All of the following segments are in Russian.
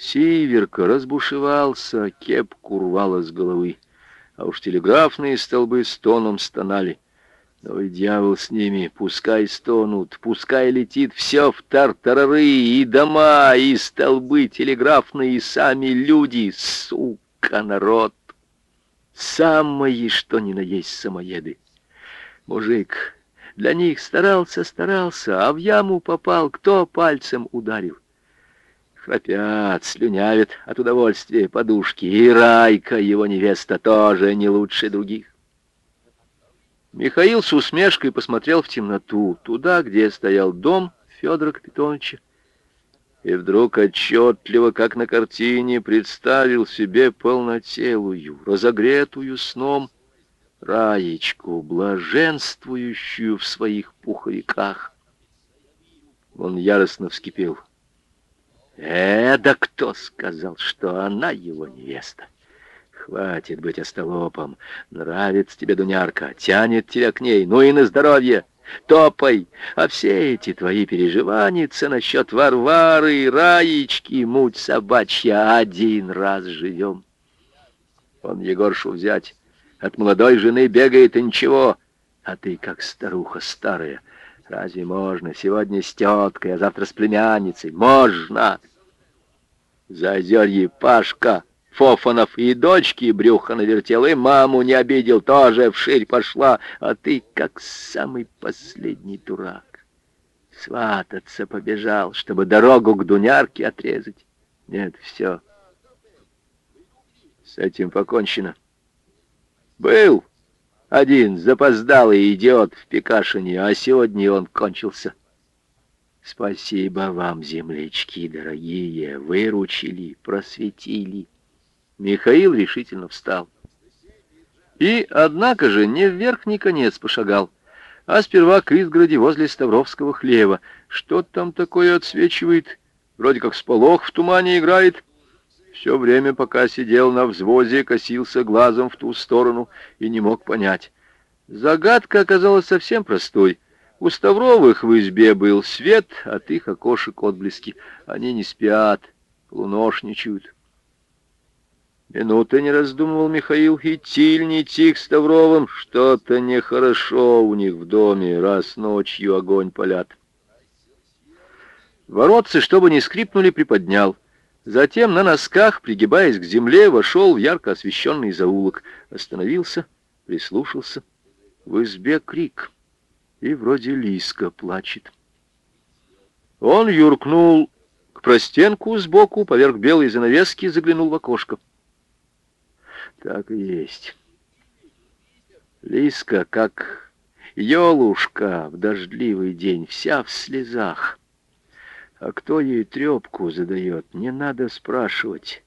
Сиверка разбушевался, кепку рвало с головы, а уж телеграфные столбы с тоном стонали. Но и дьявол с ними, пускай стонут, пускай летит все в тартарары, и дома, и столбы телеграфные, и сами люди, сука, народ. Самые, что ни на есть самоеды. Мужик для них старался, старался, а в яму попал, кто пальцем ударил. Храпят, слюнявят от удовольствия подушки, и Райка, его невеста, тоже не лучше других. Михаил с усмешкой посмотрел в темноту, туда, где стоял дом Федора Капитоновича, и вдруг отчетливо, как на картине, представил себе полнотелую, разогретую сном, Раечку, блаженствующую в своих пуховиках. Он яростно вскипел. «Э, да кто сказал, что она его невеста? Хватит быть остолопом. Нравится тебе, Дунярка, тянет тебя к ней. Ну и на здоровье. Топай. А все эти твои переживания насчет Варвары, Раечки, муть собачья, один раз живем. Он Егоршу взять от молодой жены бегает и ничего. А ты, как старуха старая, разве можно сегодня с теткой, а завтра с племянницей? Можно! Зазерье Пашка, Фофанов и дочки брюха навертел, и маму не обидел, тоже вширь пошла, а ты, как самый последний дурак, свататься побежал, чтобы дорогу к Дунярке отрезать. Нет, все. С этим покончено. Был один запоздалый идиот в Пекашине, а сегодня он кончился. Спасибо вам, землячки дорогие, выручили, просветили. Михаил решительно встал. И, однако же, не в верхний конец пошагал, а сперва к изгороди возле Ставровского хлева. Что там такое отсвечивает? Вроде как сполох в тумане играет. Все время, пока сидел на взвозе, косился глазом в ту сторону и не мог понять. Загадка оказалась совсем простой. У Ставровых в избе был свет, от их окошек отблески. Они не спят, луношничают. Минуты не раздумывал Михаил, идти или не идти к Ставровым. Что-то нехорошо у них в доме, раз ночью огонь палят. Воротцы, чтобы не скрипнули, приподнял — Затем на носках, пригибаясь к земле, вошел в ярко освещенный заулок. Остановился, прислушался. В избе крик. И вроде Лиска плачет. Он юркнул к простенку сбоку, поверх белой занавески, заглянул в окошко. Так и есть. Лиска, как елушка в дождливый день, вся в слезах. А кто ей трепку задает, не надо спрашивать.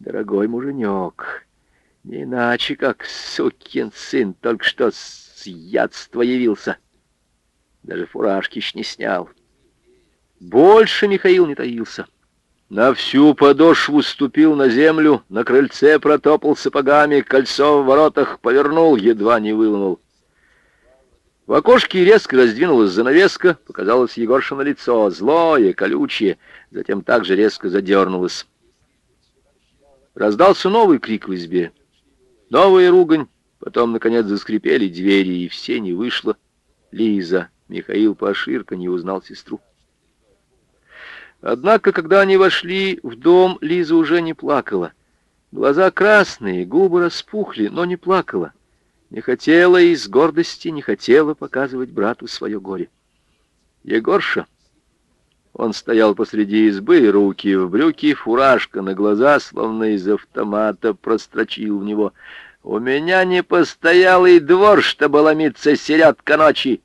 Дорогой муженек, не иначе, как сукин сын, только что с ядства явился. Даже фуражки не снял. Больше Михаил не таился. На всю подошву ступил на землю, на крыльце протопал сапогами, кольцо в воротах повернул, едва не выломал. В окошке резко раздвинулась занавеска, показалось Егоршино лицо, злое, колючее, затем также резко задернулось. Раздался новый крик в избе. Новая ругань, потом, наконец, заскрипели двери, и все не вышло. Лиза, Михаил Паширка не узнал сестру. Однако, когда они вошли в дом, Лиза уже не плакала. Глаза красные, губы распухли, но не плакала. Не хотела из гордости, не хотела показывать брату свое горе. Егорша, он стоял посреди избы, руки в брюки, фуражка на глаза, словно из автомата, прострочил в него. «У меня не постоялый двор, чтобы ломиться середка ночи.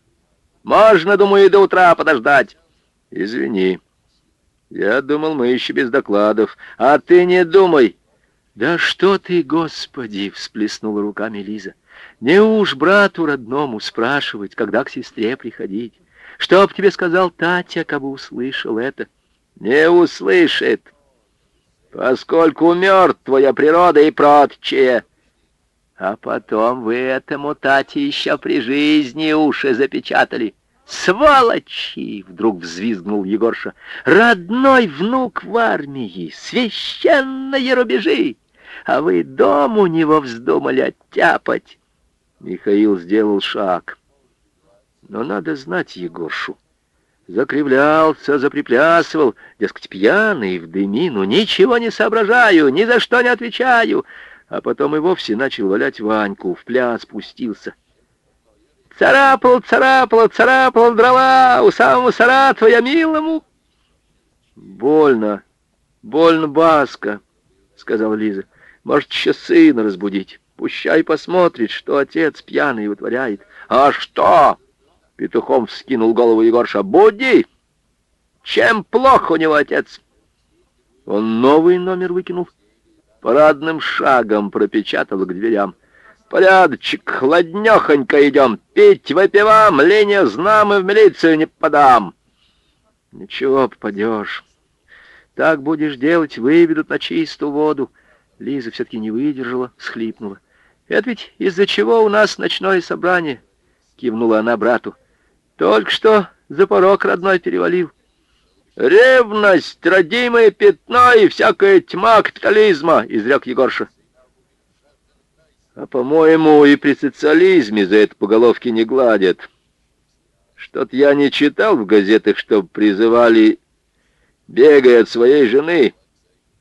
Можно, думаю, до утра подождать». «Извини. Я думал, мы еще без докладов. А ты не думай». «Да что ты, Господи!» — всплеснула руками Лиза. Не уж брату родному спрашивать, когда к сестре приходить. Что б тебе сказал Татя, кабы услышал это? Не услышит, поскольку мертв твоя природа и прочее. А потом вы этому Тате еще при жизни уши запечатали. Сволочи! Вдруг взвизгнул Егорша. Родной внук в армии, священные рубежи! А вы дом у него вздумали оттяпать. Михаил сделал шаг. Но надо знать Егоршу. Закривлялся, заприплясывал, дескать, пьяный, в дымину, ничего не соображаю, ни за что не отвечаю. А потом и вовсе начал валять Ваньку, в пляс спустился. Царапал, царапал, царапал дрова у самого Саратова я милому. Больно, больно, Баска, сказала Лиза. Может, еще сына разбудить. Пущай посмотрит, что отец пьяный вытворяет. А что? Петухом вскинул голову Егорша. Буди! Чем плохо у него отец? Он новый номер выкинул. Парадным шагом пропечатал к дверям. Порядочек, хладнёхонько идем. Пить выпивам, линия знам и в милицию не подам. Ничего, попадешь. Так будешь делать, выведут на чистую воду. Лиза все-таки не выдержала, схлипнула. Это ведь из-за чего у нас ночное собрание, кивнула она брату. Только что за порог родной перевалил. Ревность, родимое пятно и всякая тьма капитализма, изрек Егорша. А, по-моему, и при социализме за это по головке не гладят. Что-то я не читал в газетах, чтоб призывали «бегай от своей жены».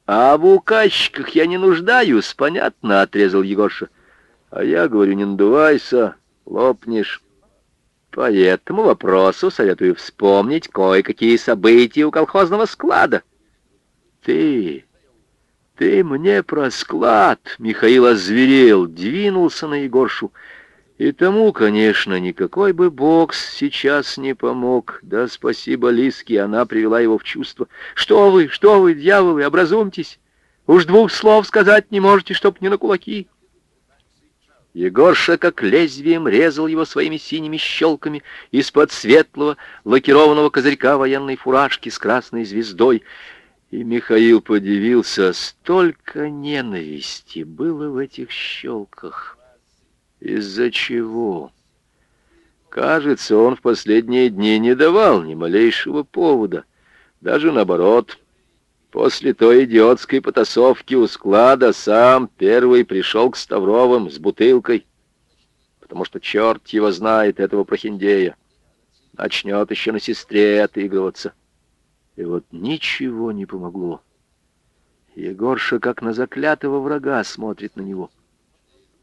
А в указчиках я не нуждаюсь, понятно, отрезал Егорша. А я говорю, не надувайся, лопнешь. По этому вопросу советую вспомнить кое-какие события у колхозного склада. Ты «Ты мне про склад!» — Михаил озверел, двинулся на Егоршу. И тому, конечно, никакой бы бокс сейчас не помог. Да спасибо Лиске, она привела его в чувство. «Что вы, что вы, дьяволы, образумьтесь! Уж двух слов сказать не можете, чтоб не на кулаки!» Егорша как лезвием резал его своими синими щелками из-под светлого лакированного козырька военной фуражки с красной звездой. И Михаил подивился, столько ненависти было в этих щелках. Из-за чего? Кажется, он в последние дни не давал ни малейшего повода. Даже наоборот. После той идиотской потасовки у склада сам первый пришел к Ставровым с бутылкой, потому что черт его знает, этого прохиндея. Начнет еще на сестре отыгрываться. И вот ничего не помогло. Егорша, как на заклятого врага, смотрит на него.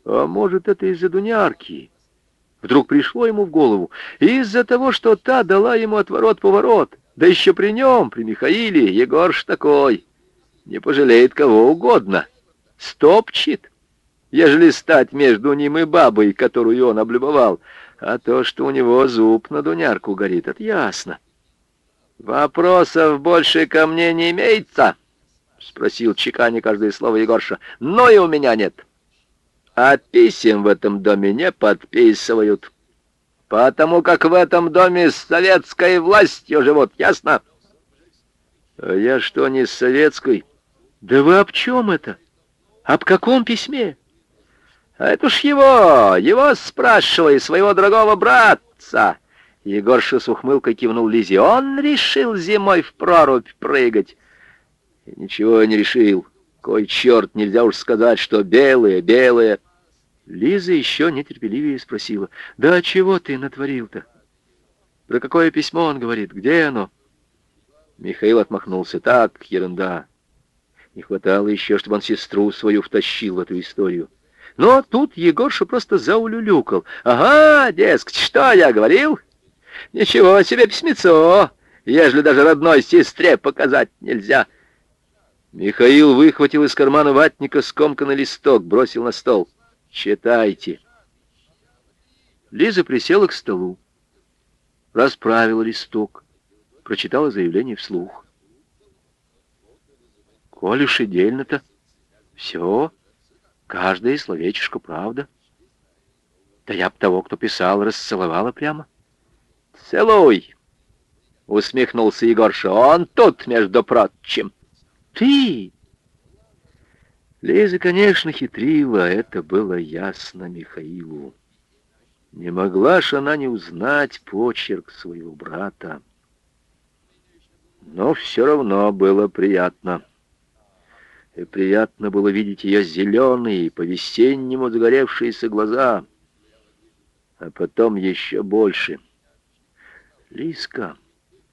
А может, это из-за Дунярки? Вдруг пришло ему в голову. Из-за того, что та дала ему отворот-поворот. Да еще при нем, при Михаиле, Егорш такой. Не пожалеет кого угодно. Стопчет, ежели стать между ним и бабой, которую он облюбовал. А то, что у него зуб на Дунярку горит, это ясно. «Вопросов больше ко мне не имеется?» — спросил чеканя каждое слово Егорша. «Но и у меня нет. А писем в этом доме не подписывают, потому как в этом доме с советской властью живут, ясно?» «А я что, не с советской?» «Да вы об чем это? Об каком письме?» «А это ж его, его спрашивай, своего дорогого братца!» Егорша с ухмылкой кивнул Лизе. Он решил зимой в прорубь прыгать. И ничего не решил. Кой черт, нельзя уж сказать, что белые, белые. Лиза еще нетерпеливее спросила. Да чего ты натворил-то? Про какое письмо он говорит? Где оно? Михаил отмахнулся. Так, ерунда. Не хватало еще, чтобы он сестру свою втащил в эту историю. Но тут Егорша просто заулюлюкал. «Ага, дескать, что я говорил? Ничего себе письмецо, ежели даже родной сестре показать нельзя. Михаил выхватил из кармана ватника скомканный листок, бросил на стол. «Читайте». Лиза присела к столу, расправила листок, прочитала заявление вслух. «Коль уж идельно-то, все, каждое словечко правда. Да я б того, кто писал, расцеловала прямо». «Целуй!» — усмехнулся Егорша. «Он тут, между прочим!» «Ты!» Лиза, конечно, хитрила, это было ясно Михаилу. Не могла ж она не узнать почерк своего брата. Но все равно было приятно. И приятно было видеть ее зеленые, по-весеннему загоревшиеся глаза. А потом еще больше. Лиска,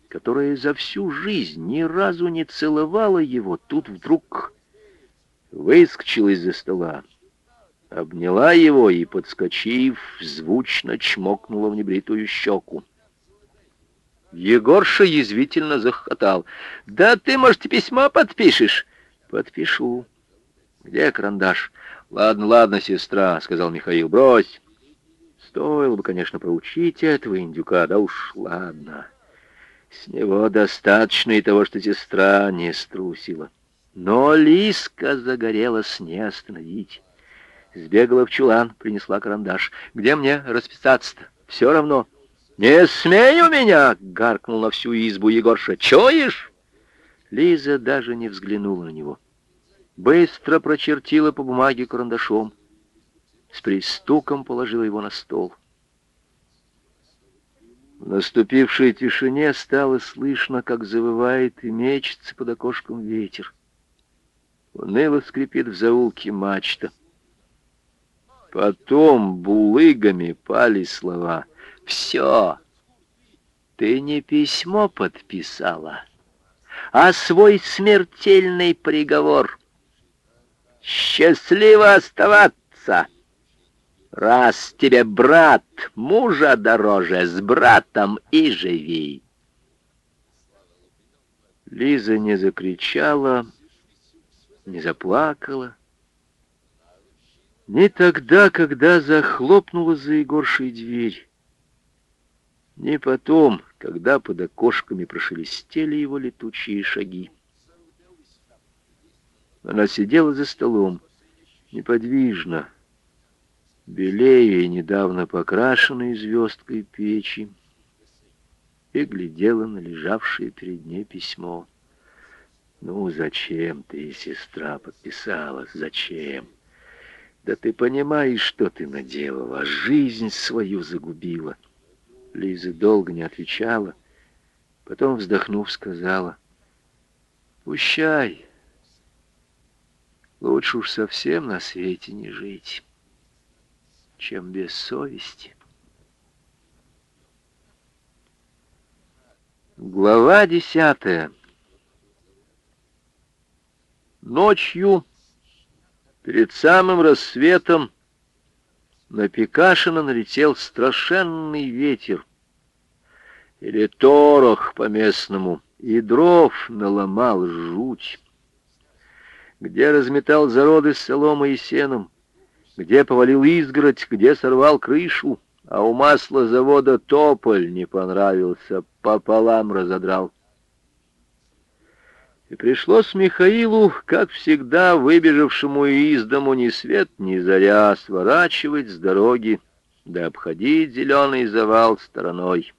которая за всю жизнь ни разу не целовала его, тут вдруг выскочила из-за стола обняла его и, подскочив, звучно чмокнула в небритую щеку. Егорша язвительно захохотал. «Да ты, может, письма подпишешь?» «Подпишу». «Где карандаш?» «Ладно, ладно, сестра», — сказал Михаил, — «брось». Стоило бы, конечно, проучить этого индюка, да уж ладно. С него достаточно и того, что сестра не струсила. Но Лиска загорелась не остановить. Сбегала в чулан, принесла карандаш. Где мне расписаться-то? Все равно. «Не смей у меня!» — гаркнул на всю избу Егорша. «Чуешь?» Лиза даже не взглянула на него. Быстро прочертила по бумаге карандашом. С пристуком положила его на стол. В наступившей тишине стало слышно, как завывает и мечется под окошком ветер. Уныло скрипит в заулке мачта. Потом булыгами пали слова. «Все, ты не письмо подписала, а свой смертельный приговор. Счастливо оставаться!» Раз тебе брат мужа дороже, с братом и живи. Лиза не закричала, не заплакала, ни тогда, когда захлопнула за Егоршей дверь, ни потом, когда под окошками прошелестели его летучие шаги. Она сидела за столом, неподвижно, белее недавно покрашенной звездкой печи, и глядела на лежавшее перед ней письмо. «Ну, зачем ты, сестра, подписалась? Зачем?» Да ты понимаешь, что ты наделала, жизнь свою загубила. Лиза долго не отвечала, потом, вздохнув, сказала, «Пущай, лучше уж совсем на свете не жить, чем без совести». Глава десятая. Ночью Перед самым рассветом на Пикашина налетел страшенный ветер, или торох по-местному, и дров наломал жуть. Где разметал зароды с соломой и сеном, где повалил изгородь, где сорвал крышу, а у масла завода тополь не понравился, пополам разодрал. И пришлось Михаилу, как всегда, выбежавшему из дому ни свет, ни заря, сворачивать с дороги, да обходить зеленый завал стороной.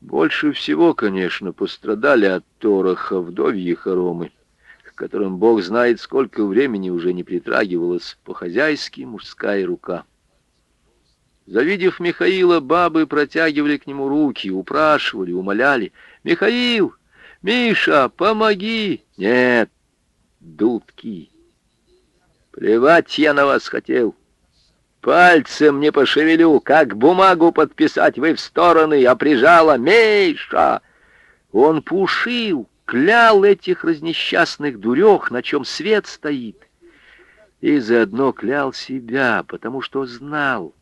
Больше всего, конечно, пострадали от тороха вдовьи хоромы, к которым Бог знает, сколько времени уже не притрагивалась по-хозяйски мужская рука. Завидев Михаила, бабы протягивали к нему руки, упрашивали, умоляли. «Михаил, «Миша, помоги!» «Нет, дудки!» «Плевать я на вас хотел!» Пальцем не пошевелю, как бумагу подписать вы в стороны, а прижала Миша. Он пушил, клял этих разнесчастных дурех, на чем свет стоит, и заодно клял себя, потому что знал,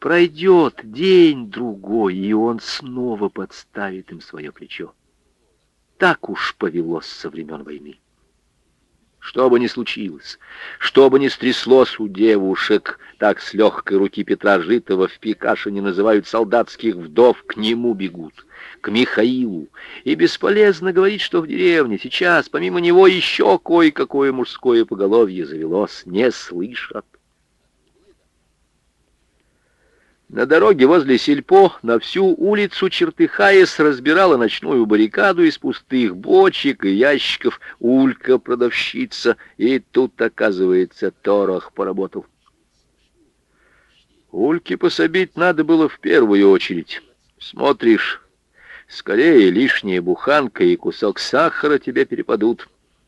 пройдет день-другой, и он снова подставит им свое плечо. Так уж повелось со времен войны. Что бы ни случилось, что бы ни стряслось у девушек, так с легкой руки Петра Житова в Пикашине называют солдатских вдов, к нему бегут, к Михаилу. И бесполезно говорить, что в деревне сейчас, помимо него, еще кое-какое мужское поголовье завелось, не слышат. На дороге возле сельпо на всю улицу, чертыхаясь, разбирала ночную баррикаду из пустых бочек и ящиков Улька-продавщица, и тут, оказывается, Торох поработал. Ульки пособить надо было в первую очередь. Смотришь, скорее лишняя буханка и кусок сахара тебе перепадут.